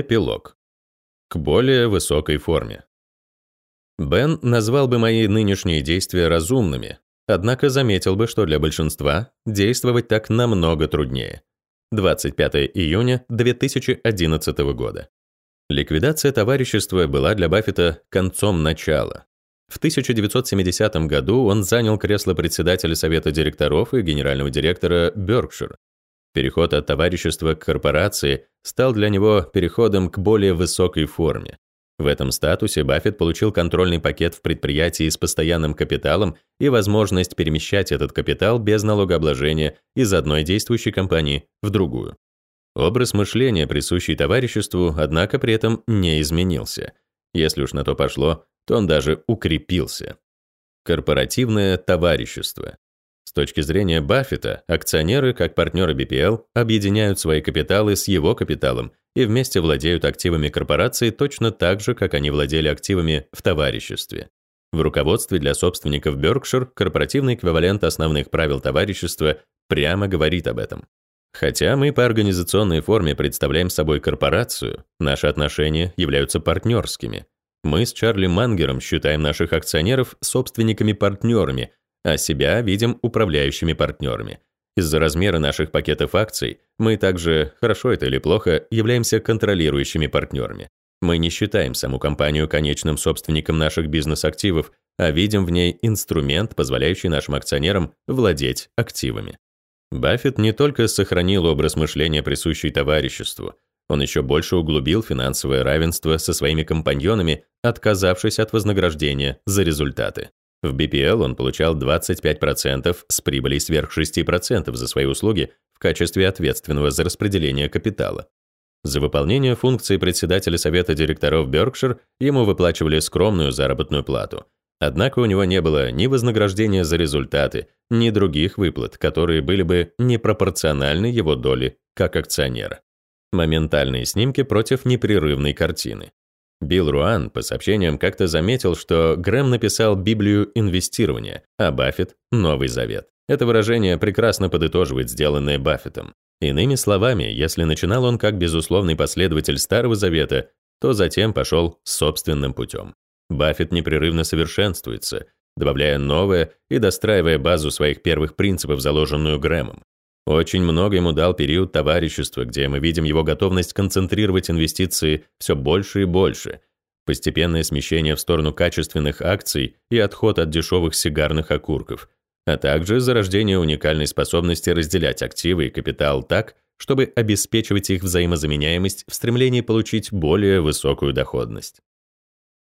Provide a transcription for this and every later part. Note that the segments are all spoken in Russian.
Эпилог. К более высокой форме. Бен назвал бы мои нынешние действия разумными, однако заметил бы, что для большинства действовать так намного труднее. 25 июня 2011 года. Ликвидация товарищества была для Баффета концом начала. В 1970 году он занял кресло председателя совета директоров и генерального директора Berkshire. Переход от товарищества к корпорации стал для него переходом к более высокой форме. В этом статусе Баффет получил контрольный пакет в предприятии с постоянным капиталом и возможность перемещать этот капитал без налогообложения из одной действующей компании в другую. Образ мышления, присущий товариществу, однако при этом не изменился. Если уж на то пошло, то он даже укрепился. Корпоративное товарищество. С точки зрения Баффета, акционеры, как партнеры BPL, объединяют свои капиталы с его капиталом и вместе владеют активами корпорации точно так же, как они владели активами в товариществе. В руководстве для собственников Berkshire корпоративный эквивалент основных правил товарищества прямо говорит об этом. Хотя мы по организационной форме представляем собой корпорацию, наши отношения являются партнерскими. Мы с Чарли Мангером считаем наших акционеров собственниками-партнерами, а себя видим управляющими партнерами. Из-за размера наших пакетов акций мы также, хорошо это или плохо, являемся контролирующими партнерами. Мы не считаем саму компанию конечным собственником наших бизнес-активов, а видим в ней инструмент, позволяющий нашим акционерам владеть активами. Баффет не только сохранил образ мышления, присущий товариществу, он еще больше углубил финансовое равенство со своими компаньонами, отказавшись от вознаграждения за результаты. В BPL он получал 25% с прибыли сверх 6% за свои услуги в качестве ответственного за распределение капитала. За выполнение функции председателя совета директоров Berkshire ему выплачивали скромную заработную плату. Однако у него не было ни вознаграждения за результаты, ни других выплат, которые были бы непропорциональны его доле как акционера. Моментальные снимки против непрерывной картины. Билл Руан по сообщениям как-то заметил, что Грэм написал Библию инвестирования, а Баффет — Новый Завет. Это выражение прекрасно подытоживает сделанное Баффетом. Иными словами, если начинал он как безусловный последователь Старого Завета, то затем пошел собственным путем. Баффет непрерывно совершенствуется, добавляя новое и достраивая базу своих первых принципов, заложенную Грэмом. Очень много ему дал период товарищества, где мы видим его готовность концентрировать инвестиции все больше и больше, постепенное смещение в сторону качественных акций и отход от дешевых сигарных окурков, а также зарождение уникальной способности разделять активы и капитал так, чтобы обеспечивать их взаимозаменяемость в стремлении получить более высокую доходность.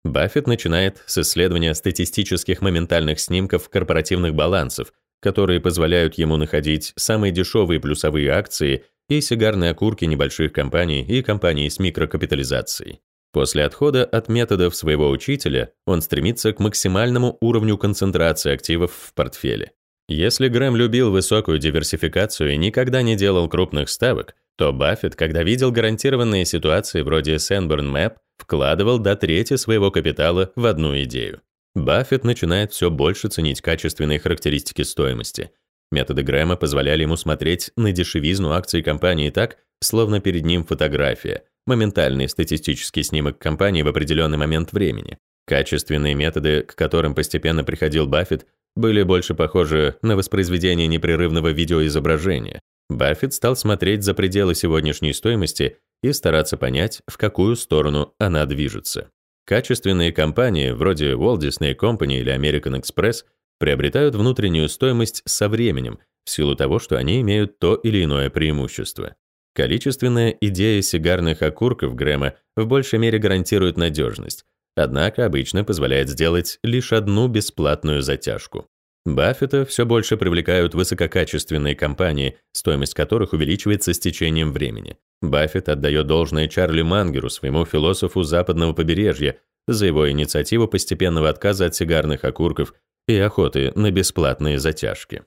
Баффет начинает с исследования статистических моментальных снимков корпоративных балансов – которые позволяют ему находить самые дешевые плюсовые акции и сигарные окурки небольших компаний и компаний с микрокапитализацией. После отхода от методов своего учителя он стремится к максимальному уровню концентрации активов в портфеле. Если Грэм любил высокую диверсификацию и никогда не делал крупных ставок, то Баффет, когда видел гарантированные ситуации вроде Sandburn Map, вкладывал до трети своего капитала в одну идею. Баффет начинает все больше ценить качественные характеристики стоимости. Методы Грэма позволяли ему смотреть на дешевизну акций компании так, словно перед ним фотография, моментальный статистический снимок компании в определенный момент времени. Качественные методы, к которым постепенно приходил Баффет, были больше похожи на воспроизведение непрерывного видеоизображения. Баффет стал смотреть за пределы сегодняшней стоимости и стараться понять, в какую сторону она движется. Качественные компании, вроде Walt Disney Company или American Express, приобретают внутреннюю стоимость со временем в силу того, что они имеют то или иное преимущество. Количественная идея сигарных окурков Грэма в большей мере гарантирует надежность, однако обычно позволяет сделать лишь одну бесплатную затяжку. Баффета все больше привлекают высококачественные компании, стоимость которых увеличивается с течением времени. Баффет отдает должное Чарли Мангеру, своему философу западного побережья, за его инициативу постепенного отказа от сигарных окурков и охоты на бесплатные затяжки.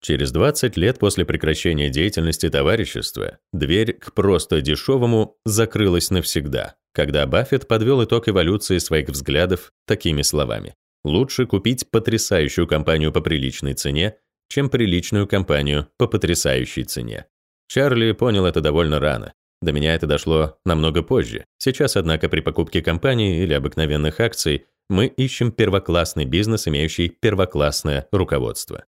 Через 20 лет после прекращения деятельности товарищества дверь к просто дешевому закрылась навсегда, когда Баффет подвел итог эволюции своих взглядов такими словами. Лучше купить потрясающую компанию по приличной цене, чем приличную компанию по потрясающей цене. Чарли понял это довольно рано. До меня это дошло намного позже. Сейчас, однако, при покупке компании или обыкновенных акций мы ищем первоклассный бизнес, имеющий первоклассное руководство.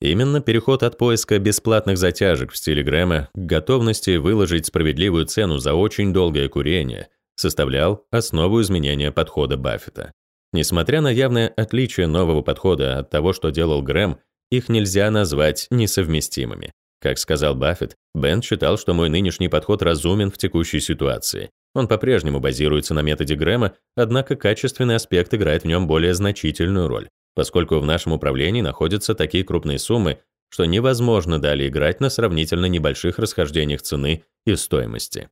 Именно переход от поиска бесплатных затяжек в стиле Грэма к готовности выложить справедливую цену за очень долгое курение составлял основу изменения подхода Баффета. Несмотря на явное отличие нового подхода от того, что делал Грэм, их нельзя назвать несовместимыми. Как сказал Баффет, Бен считал, что мой нынешний подход разумен в текущей ситуации. Он по-прежнему базируется на методе Грэма, однако качественный аспект играет в нем более значительную роль, поскольку в нашем управлении находятся такие крупные суммы, что невозможно далее играть на сравнительно небольших расхождениях цены и стоимости.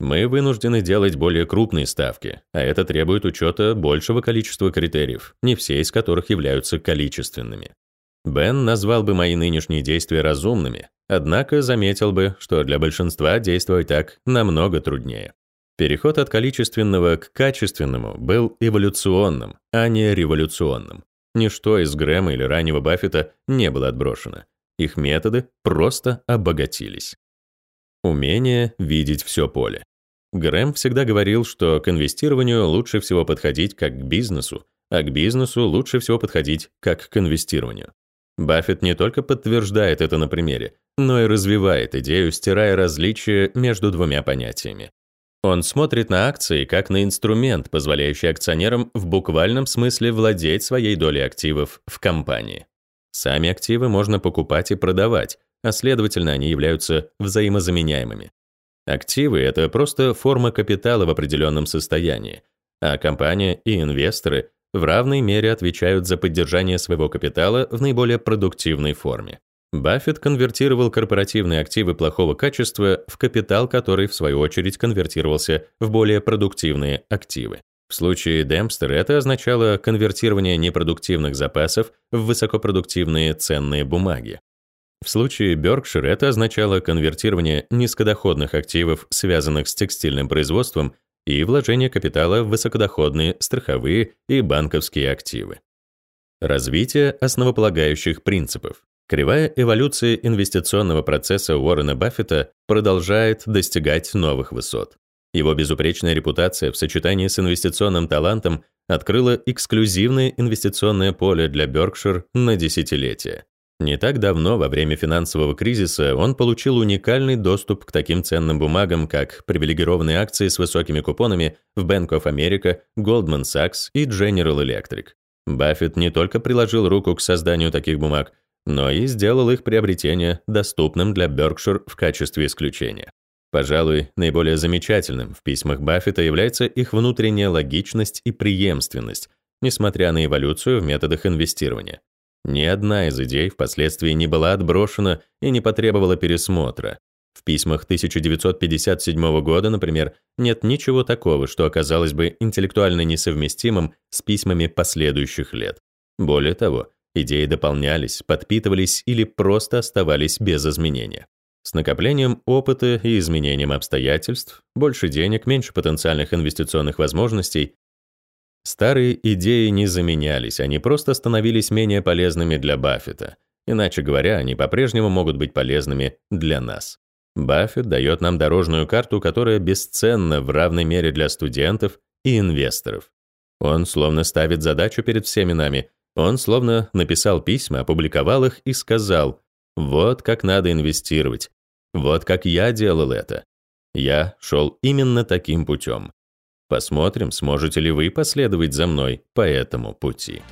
Мы вынуждены делать более крупные ставки, а это требует учета большего количества критериев, не все из которых являются количественными. Бен назвал бы мои нынешние действия разумными, однако заметил бы, что для большинства действовать так намного труднее. Переход от количественного к качественному был эволюционным, а не революционным. Ничто из Грэма или раннего Баффета не было отброшено. Их методы просто обогатились. Умение видеть все поле. Грэм всегда говорил, что к инвестированию лучше всего подходить как к бизнесу, а к бизнесу лучше всего подходить как к инвестированию. Баффет не только подтверждает это на примере, но и развивает идею, стирая различия между двумя понятиями. Он смотрит на акции как на инструмент, позволяющий акционерам в буквальном смысле владеть своей долей активов в компании. Сами активы можно покупать и продавать, а следовательно, они являются взаимозаменяемыми. Активы — это просто форма капитала в определенном состоянии, а компания и инвесторы в равной мере отвечают за поддержание своего капитала в наиболее продуктивной форме. Баффет конвертировал корпоративные активы плохого качества в капитал, который, в свою очередь, конвертировался в более продуктивные активы. В случае Демпстер это означало конвертирование непродуктивных запасов в высокопродуктивные ценные бумаги. В случае Berkshire это означало конвертирование низкодоходных активов, связанных с текстильным производством, и вложение капитала в высокодоходные страховые и банковские активы. Развитие основополагающих принципов. Кривая эволюции инвестиционного процесса Уоррена Баффета продолжает достигать новых высот. Его безупречная репутация в сочетании с инвестиционным талантом открыла эксклюзивное инвестиционное поле для Berkshire на десятилетия. Не так давно, во время финансового кризиса, он получил уникальный доступ к таким ценным бумагам, как привилегированные акции с высокими купонами в Bank of America, Goldman Sachs и General Electric. Баффет не только приложил руку к созданию таких бумаг, но и сделал их приобретение доступным для Berkshire в качестве исключения. Пожалуй, наиболее замечательным в письмах Баффета является их внутренняя логичность и преемственность, несмотря на эволюцию в методах инвестирования. Ни одна из идей впоследствии не была отброшена и не потребовала пересмотра. В письмах 1957 года, например, нет ничего такого, что оказалось бы интеллектуально несовместимым с письмами последующих лет. Более того, идеи дополнялись, подпитывались или просто оставались без изменения. С накоплением опыта и изменением обстоятельств, больше денег, меньше потенциальных инвестиционных возможностей, Старые идеи не заменялись, они просто становились менее полезными для Баффета. Иначе говоря, они по-прежнему могут быть полезными для нас. Баффет дает нам дорожную карту, которая бесценна в равной мере для студентов и инвесторов. Он словно ставит задачу перед всеми нами. Он словно написал письма, опубликовал их и сказал, вот как надо инвестировать, вот как я делал это. Я шел именно таким путем. Посмотрим, сможете ли вы последовать за мной по этому пути.